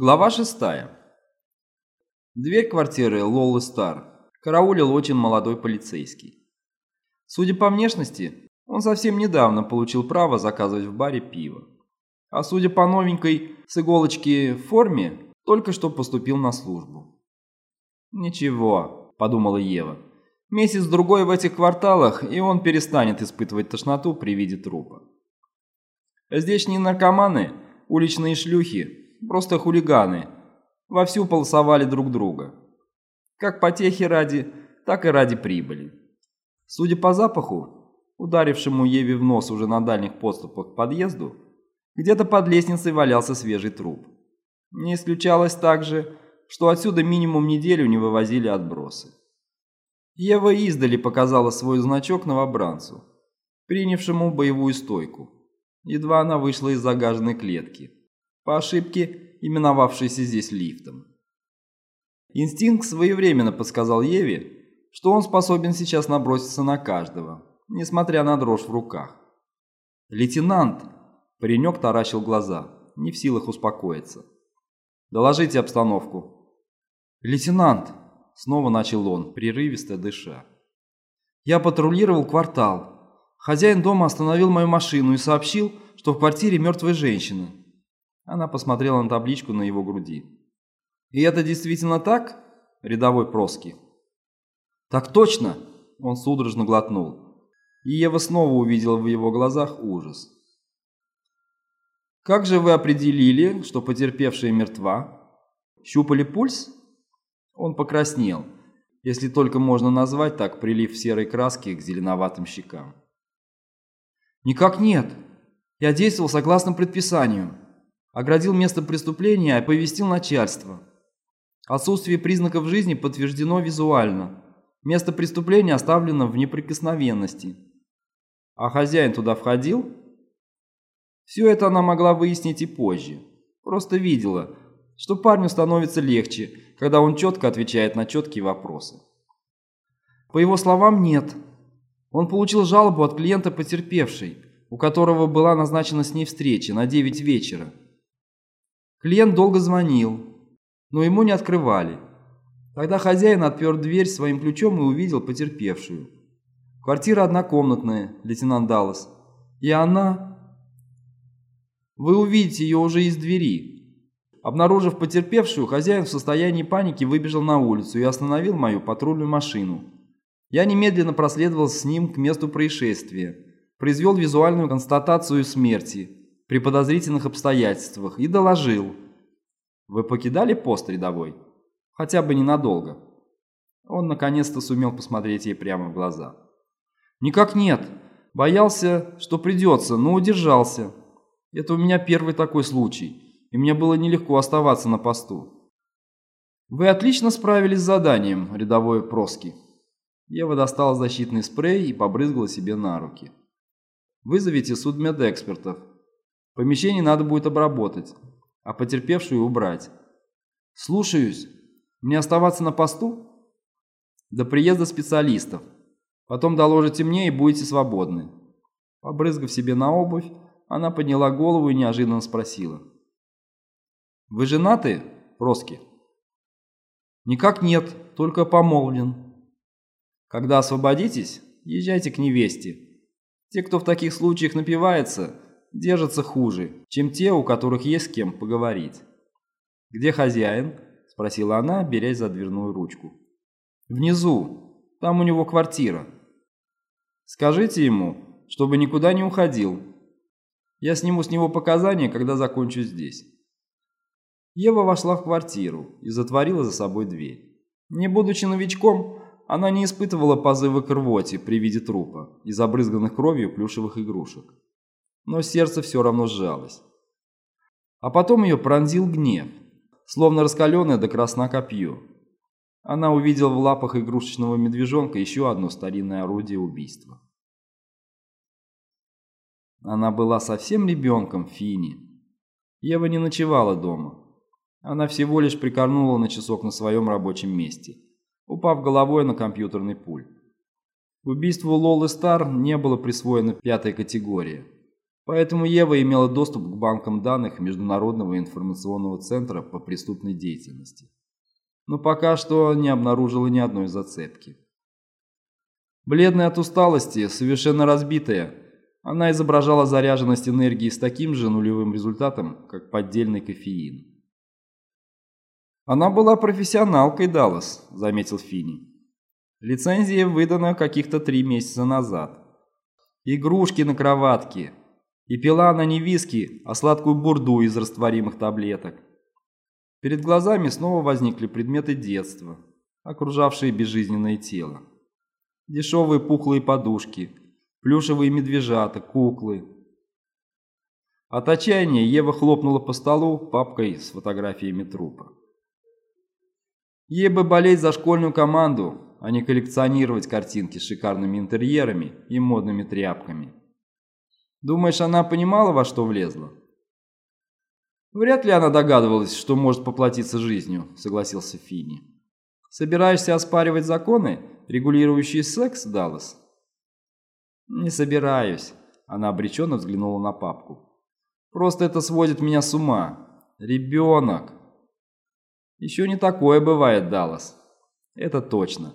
Глава шестая. Дверь квартиры Лолы Стар караулил очень молодой полицейский. Судя по внешности, он совсем недавно получил право заказывать в баре пиво. А судя по новенькой с иголочки форме, только что поступил на службу. «Ничего», – подумала Ева. «Месяц-другой в этих кварталах, и он перестанет испытывать тошноту при виде трупа». Здешние наркоманы, уличные шлюхи просто хулиганы, вовсю полосовали друг друга. Как потехи ради, так и ради прибыли. Судя по запаху, ударившему Еве в нос уже на дальних подступах к подъезду, где-то под лестницей валялся свежий труп. Не исключалось также, что отсюда минимум неделю не вывозили отбросы. Ева издали показала свой значок новобранцу, принявшему боевую стойку. Едва она вышла из загаженной клетки по ошибке именовавшейся здесь лифтом. Инстинкт своевременно подсказал Еве, что он способен сейчас наброситься на каждого, несмотря на дрожь в руках. «Лейтенант!» – паренек таращил глаза, не в силах успокоиться. «Доложите обстановку». «Лейтенант!» – снова начал он, прерывисто дыша. «Я патрулировал квартал. Хозяин дома остановил мою машину и сообщил, что в квартире мертвая женщина. Она посмотрела на табличку на его груди. «И это действительно так, рядовой Проски?» «Так точно!» – он судорожно глотнул. И Ева снова увидела в его глазах ужас. «Как же вы определили, что потерпевшая мертва? Щупали пульс?» Он покраснел, если только можно назвать так прилив серой краски к зеленоватым щекам. «Никак нет. Я действовал согласно предписанию оградил место преступления и оповестил начальство. Отсутствие признаков жизни подтверждено визуально. Место преступления оставлено в неприкосновенности. А хозяин туда входил? Все это она могла выяснить и позже. Просто видела, что парню становится легче, когда он четко отвечает на четкие вопросы. По его словам, нет. Он получил жалобу от клиента потерпевшей, у которого была назначена с ней встреча на 9 вечера. Клиент долго звонил, но ему не открывали. Тогда хозяин отпер дверь своим ключом и увидел потерпевшую. Квартира однокомнатная, лейтенант Даллас. И она... Вы увидите ее уже из двери. Обнаружив потерпевшую, хозяин в состоянии паники выбежал на улицу и остановил мою патрульную машину. Я немедленно проследовал с ним к месту происшествия, произвел визуальную констатацию смерти при подозрительных обстоятельствах и доложил. Вы покидали пост рядовой? Хотя бы ненадолго. Он наконец-то сумел посмотреть ей прямо в глаза. Никак нет. Боялся, что придется, но удержался. Это у меня первый такой случай, и мне было нелегко оставаться на посту. Вы отлично справились с заданием, рядовой Проски. Ева достала защитный спрей и побрызгала себе на руки. Вызовите судмедэкспертов. Помещение надо будет обработать, а потерпевшую убрать. Слушаюсь. Мне оставаться на посту? До приезда специалистов. Потом доложите мне и будете свободны. Побрызгав себе на обувь, она подняла голову и неожиданно спросила. «Вы женаты, Проски?» «Никак нет, только помолвлен». «Когда освободитесь, езжайте к невесте. Те, кто в таких случаях напивается, держатся хуже, чем те, у которых есть с кем поговорить. «Где хозяин?» – спросила она, берясь за дверную ручку. «Внизу. Там у него квартира. Скажите ему, чтобы никуда не уходил. Я сниму с него показания, когда закончу здесь». Ева вошла в квартиру и затворила за собой дверь. Не будучи новичком, она не испытывала позыва к рвоте при виде трупа и забрызганных кровью плюшевых игрушек но сердце все равно сжалось. А потом ее пронзил гнев, словно раскаленное до красна копье. Она увидела в лапах игрушечного медвежонка еще одно старинное орудие убийства. Она была совсем ребенком Фини. Ева не ночевала дома. Она всего лишь прикорнула на часок на своем рабочем месте, упав головой на компьютерный пульт. Убийству Лолы Стар не было присвоено пятой категории – Поэтому Ева имела доступ к банкам данных Международного информационного центра по преступной деятельности. Но пока что не обнаружила ни одной зацепки. Бледная от усталости, совершенно разбитая, она изображала заряженность энергии с таким же нулевым результатом, как поддельный кофеин. «Она была профессионалкой, Даллас», — заметил Финни. «Лицензия выдана каких-то три месяца назад. Игрушки на кроватке. И пила она не виски, а сладкую бурду из растворимых таблеток. Перед глазами снова возникли предметы детства, окружавшие безжизненное тело. Дешевые пухлые подушки, плюшевые медвежата, куклы. От отчаяния Ева хлопнула по столу папкой с фотографиями трупа. Ей бы болеть за школьную команду, а не коллекционировать картинки с шикарными интерьерами и модными тряпками. Думаешь, она понимала, во что влезла? Вряд ли она догадывалась, что может поплатиться жизнью, согласился Финни. Собираешься оспаривать законы, регулирующие секс, Даллас? Не собираюсь, она обреченно взглянула на папку. Просто это сводит меня с ума. Ребенок. Еще не такое бывает, Даллас. Это точно.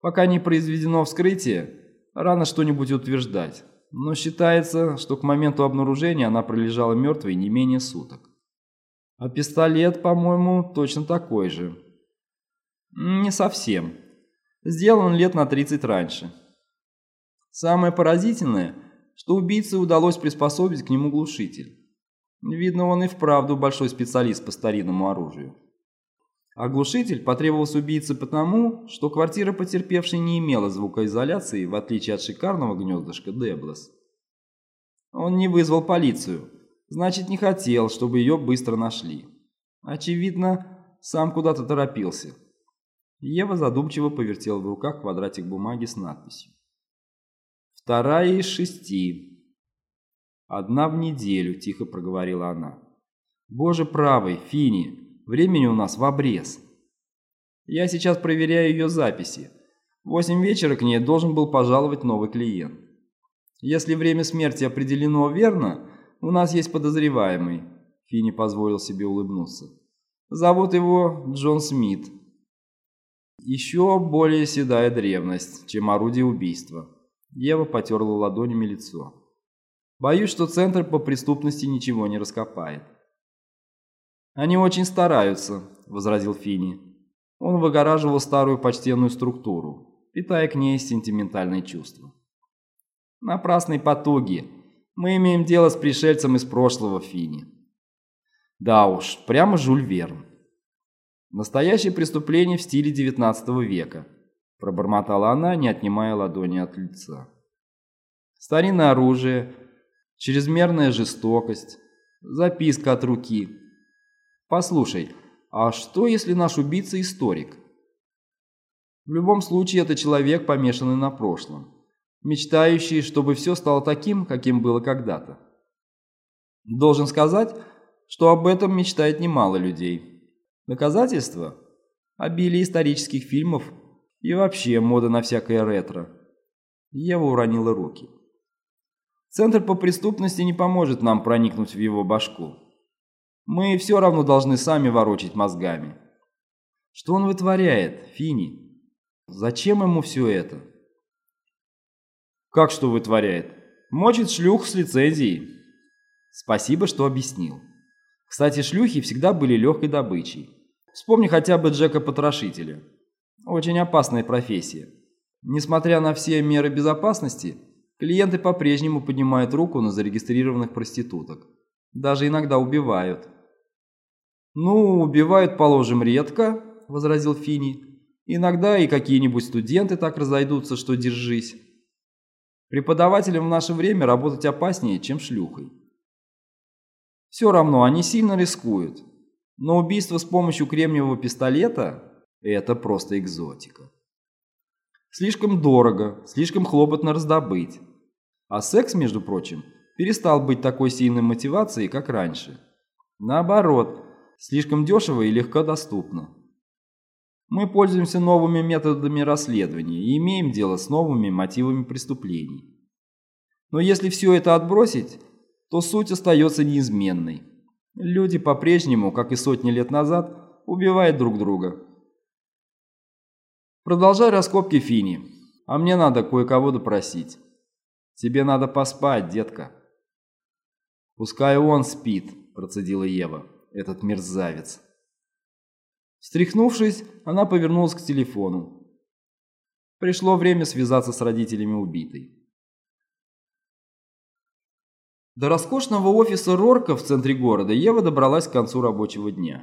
Пока не произведено вскрытие, рано что-нибудь утверждать. Но считается, что к моменту обнаружения она пролежала мертвой не менее суток. А пистолет, по-моему, точно такой же. Не совсем. Сделан лет на 30 раньше. Самое поразительное, что убийце удалось приспособить к нему глушитель. Видно, он и вправду большой специалист по старинному оружию. Оглушитель потребовался убийце потому, что квартира потерпевшей не имела звукоизоляции, в отличие от шикарного гнездышка Деблес. Он не вызвал полицию, значит не хотел, чтобы ее быстро нашли. Очевидно, сам куда-то торопился. Ева задумчиво повертела в руках квадратик бумаги с надписью. «Вторая из шести. Одна в неделю», – тихо проговорила она. «Боже правый, Фини, Времени у нас в обрез. Я сейчас проверяю ее записи. В восемь вечера к ней должен был пожаловать новый клиент. Если время смерти определено верно, у нас есть подозреваемый. Финни позволил себе улыбнуться. Зовут его Джон Смит. Еще более седая древность, чем орудие убийства. Ева потерла ладонями лицо. Боюсь, что Центр по преступности ничего не раскопает. «Они очень стараются», – возразил Фини. Он выгораживал старую почтенную структуру, питая к ней сентиментальные чувства. «Напрасные потуги. Мы имеем дело с пришельцем из прошлого, Фини». «Да уж, прямо Жюль Верн». «Настоящее преступление в стиле XIX века», – пробормотала она, не отнимая ладони от лица. «Старинное оружие, чрезмерная жестокость, записка от руки – Послушай, а что если наш убийца историк? В любом случае это человек, помешанный на прошлом, мечтающий, чтобы все стало таким, каким было когда-то. Должен сказать, что об этом мечтает немало людей. Доказательства? Обилие исторических фильмов и вообще мода на всякое ретро. Ева уронила руки. Центр по преступности не поможет нам проникнуть в его башку. Мы все равно должны сами ворочать мозгами. Что он вытворяет, Фини? Зачем ему все это? Как что вытворяет? Мочит шлюх с лицензией. Спасибо, что объяснил. Кстати, шлюхи всегда были легкой добычей. Вспомни хотя бы Джека-потрошителя. Очень опасная профессия. Несмотря на все меры безопасности, клиенты по-прежнему поднимают руку на зарегистрированных проституток. Даже иногда убивают. «Ну, убивают, положим, редко», – возразил Фини. «Иногда и какие-нибудь студенты так разойдутся, что держись. Преподавателям в наше время работать опаснее, чем шлюхой. Все равно они сильно рискуют. Но убийство с помощью кремниевого пистолета – это просто экзотика. Слишком дорого, слишком хлопотно раздобыть. А секс, между прочим, перестал быть такой сильной мотивацией, как раньше. Наоборот – слишком дешево и легко доступно. Мы пользуемся новыми методами расследования и имеем дело с новыми мотивами преступлений. Но если все это отбросить, то суть остается неизменной. Люди по-прежнему, как и сотни лет назад, убивают друг друга. Продолжай раскопки, Фини, а мне надо кое-кого допросить. Тебе надо поспать, детка. Пускай он спит, процедила Ева, этот мерзавец. Встряхнувшись, она повернулась к телефону. Пришло время связаться с родителями убитой. До роскошного офиса Рорка в центре города Ева добралась к концу рабочего дня.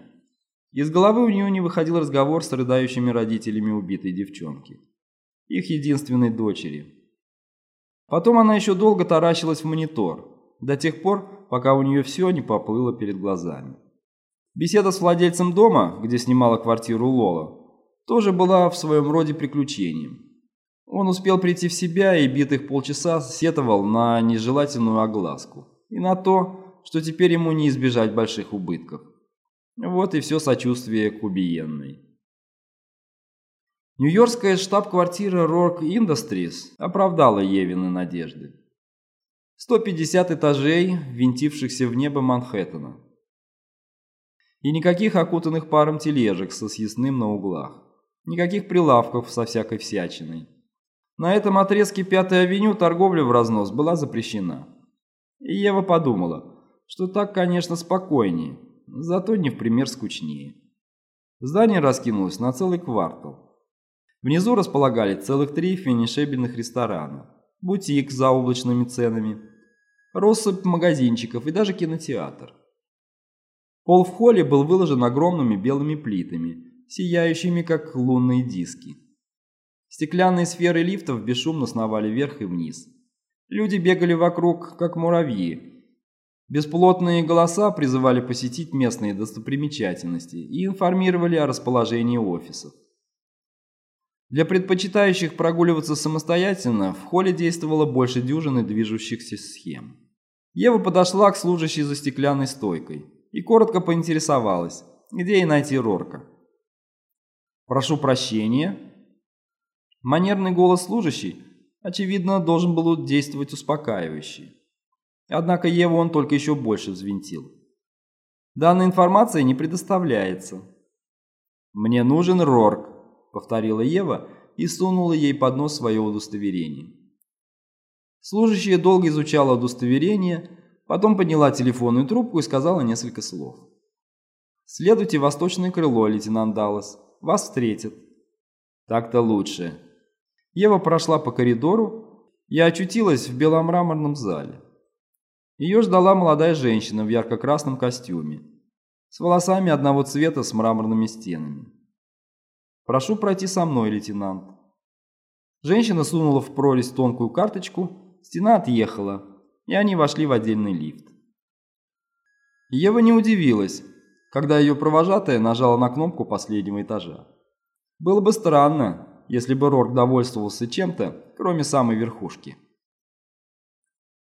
Из головы у нее не выходил разговор с рыдающими родителями убитой девчонки. Их единственной дочери. Потом она еще долго таращилась в монитор, до тех пор, пока у нее все не поплыло перед глазами. Беседа с владельцем дома, где снимала квартиру Лола, тоже была в своем роде приключением. Он успел прийти в себя и битых полчаса сетовал на нежелательную огласку и на то, что теперь ему не избежать больших убытков. Вот и все сочувствие к убиенной. Нью-Йоркская штаб-квартира Rourke Industries оправдала Евины надежды. 150 этажей, винтившихся в небо Манхэттена. И никаких окутанных паром тележек со съестным на углах. Никаких прилавков со всякой всячиной. На этом отрезке Пятой авеню торговля в разнос была запрещена. И Ева подумала, что так, конечно, спокойнее, зато не в пример скучнее. Здание раскинулось на целый квартал. Внизу располагали целых три финишебельных ресторана, бутик с заоблачными ценами, россыпь магазинчиков и даже кинотеатр. Пол в холле был выложен огромными белыми плитами, сияющими как лунные диски. Стеклянные сферы лифтов бесшумно сновали вверх и вниз. Люди бегали вокруг, как муравьи. Бесплотные голоса призывали посетить местные достопримечательности и информировали о расположении офисов. Для предпочитающих прогуливаться самостоятельно в холле действовало больше дюжины движущихся схем. Ева подошла к служащей за стеклянной стойкой и коротко поинтересовалась, где ей найти Рорка. «Прошу прощения», Манерный голос служащий, очевидно, должен был действовать успокаивающе. Однако Еву он только еще больше взвинтил. Данная информация не предоставляется. «Мне нужен Рорк», — повторила Ева и сунула ей под нос свое удостоверение. Служащая долго изучала удостоверение, потом подняла телефонную трубку и сказала несколько слов. «Следуйте восточное крыло, лейтенант Даллас. Вас встретят». «Так-то лучше», Ева прошла по коридору и очутилась в беломраморном зале. Ее ждала молодая женщина в ярко-красном костюме, с волосами одного цвета с мраморными стенами. «Прошу пройти со мной, лейтенант». Женщина сунула в прорезь тонкую карточку, стена отъехала, и они вошли в отдельный лифт. Ева не удивилась, когда ее провожатая нажала на кнопку последнего этажа. Было бы странно, если бы Рорк довольствовался чем-то, кроме самой верхушки.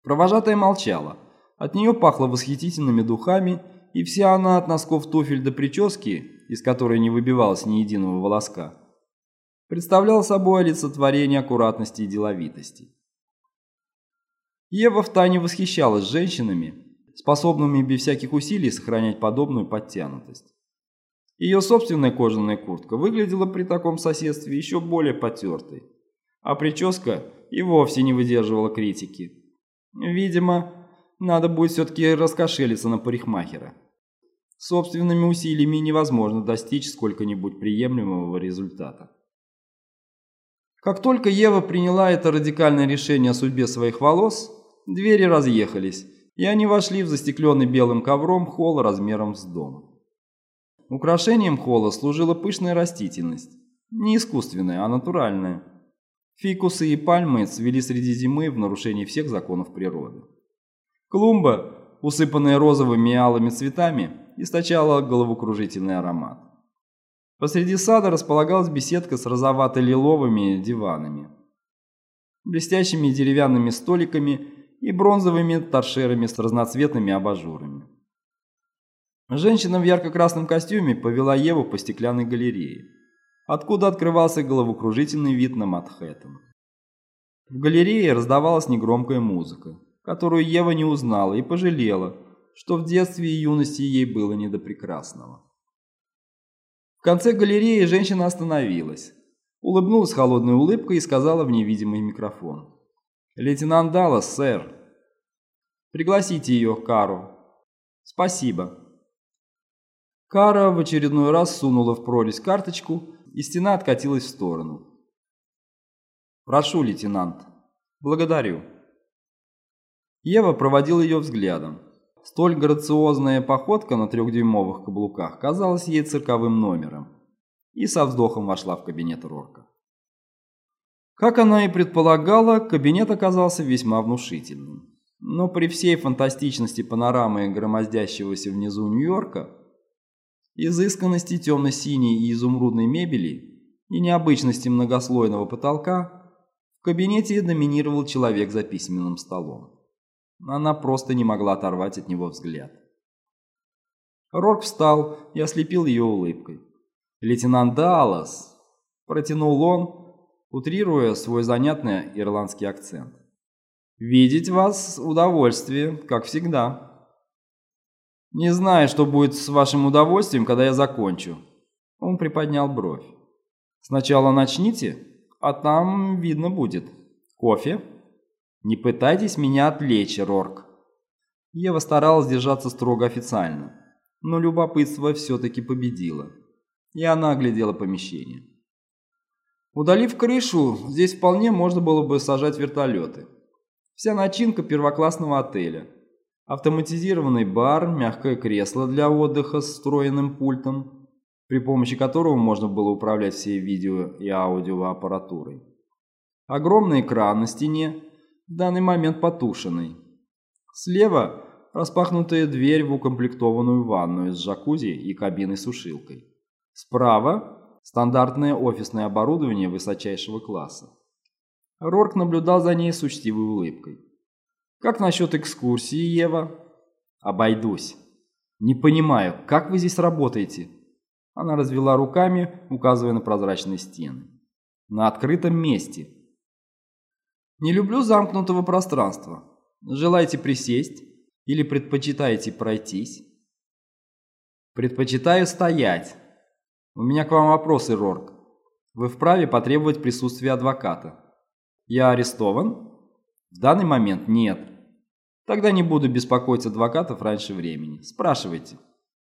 Провожатая молчала. От нее пахло восхитительными духами, и вся она от носков туфель до прически, из которой не выбивалось ни единого волоска, представляла собой олицетворение аккуратности и деловитости. Ева втайне восхищалась женщинами, способными без всяких усилий сохранять подобную подтянутость. Ее собственная кожаная куртка выглядела при таком соседстве еще более потертой, а прическа и вовсе не выдерживала критики. Видимо, надо будет все-таки раскошелиться на парикмахера. Собственными усилиями невозможно достичь сколько-нибудь приемлемого результата. Как только Ева приняла это радикальное решение о судьбе своих волос, двери разъехались, и они вошли в застекленный белым ковром холл размером с дом. Украшением холла служила пышная растительность. Не искусственная, а натуральная. Фикусы и пальмы цвели среди зимы в нарушении всех законов природы. Клумба, усыпанная розовыми и алыми цветами, источала головокружительный аромат. Посреди сада располагалась беседка с розовато-лиловыми диванами, блестящими деревянными столиками и бронзовыми торшерами с разноцветными абажурами. Женщина в ярко-красном костюме повела Еву по стеклянной галерее, откуда открывался головокружительный вид на Манхэттен. В галерее раздавалась негромкая музыка, которую Ева не узнала и пожалела, что в детстве и юности ей было не до прекрасного. В конце галереи женщина остановилась, улыбнулась холодной улыбкой и сказала в невидимый микрофон. «Лейтенант Даллас, сэр. Пригласите ее, Кару. Спасибо». Кара в очередной раз сунула в прорезь карточку, и стена откатилась в сторону. «Прошу, лейтенант. Благодарю». Ева проводил ее взглядом. Столь грациозная походка на трехдюймовых каблуках казалась ей цирковым номером. И со вздохом вошла в кабинет Рорка. Как она и предполагала, кабинет оказался весьма внушительным. Но при всей фантастичности панорамы громоздящегося внизу Нью-Йорка, изысканности темно-синей и изумрудной мебели и необычности многослойного потолка, в кабинете доминировал человек за письменным столом. Она просто не могла оторвать от него взгляд. Рорк встал и ослепил ее улыбкой. «Лейтенант Даллас!» – протянул он, утрируя свой занятный ирландский акцент. «Видеть вас – удовольствие, как всегда». «Не знаю, что будет с вашим удовольствием, когда я закончу». Он приподнял бровь. «Сначала начните, а там видно будет. Кофе?» «Не пытайтесь меня отвлечь, Рорк». Ева старалась держаться строго официально, но любопытство все-таки победило, и она оглядела помещение. Удалив крышу, здесь вполне можно было бы сажать вертолеты. Вся начинка первоклассного отеля. Автоматизированный бар, мягкое кресло для отдыха с встроенным пультом, при помощи которого можно было управлять всей видео и аудиоаппаратурой. Огромный экран на стене в данный момент потушенный. Слева распахнутая дверь в укомплектованную ванную с джакузи и кабиной-сушилкой. Справа стандартное офисное оборудование высочайшего класса. Рорк наблюдал за ней с учтивой улыбкой. «Как насчет экскурсии, Ева?» «Обойдусь. Не понимаю, как вы здесь работаете?» Она развела руками, указывая на прозрачные стены. «На открытом месте. Не люблю замкнутого пространства. Желаете присесть или предпочитаете пройтись? Предпочитаю стоять. У меня к вам вопросы, Рорк. Вы вправе потребовать присутствия адвоката. Я арестован? В данный момент нет. Тогда не буду беспокоить адвокатов раньше времени. Спрашивайте.